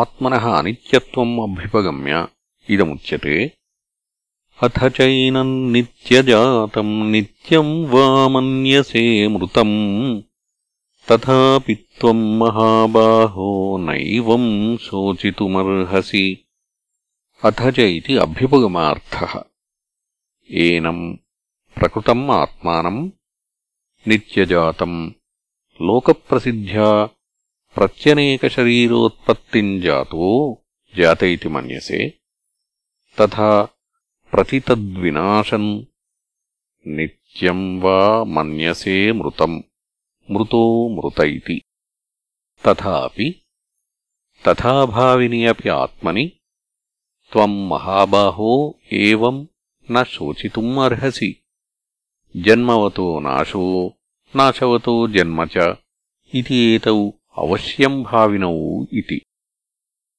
आत्मनः अनित्यत्वम् अभ्युपगम्य इदमुच्यते अथ चैनम् नित्यजातम् नित्यम् वा मन्यसे मृतम् तथापि त्वम् महाबाहो नैवम् शोचितुमर्हसि अथ च इति अभ्युपगमार्थः एनम् प्रकृतम् आत्मानम् नित्यजातम् लोकप्रसिद्ध्या प्रत्यनेकशरीरोत्पत्तिम् जातो जात इति मन्यसे तथा प्रतितद्विनाशन् नित्यम् वा मन्यसे मृतम् मृतो मृत इति तथापि तथाभाविनि अपि आत्मनि त्वम् महाबाहो एवम् न शोचितुम् अर्हसि जन्मवतो नाशो नाशवतो जन्म च इति एतौ అవశ్యం భావినౌ ఇది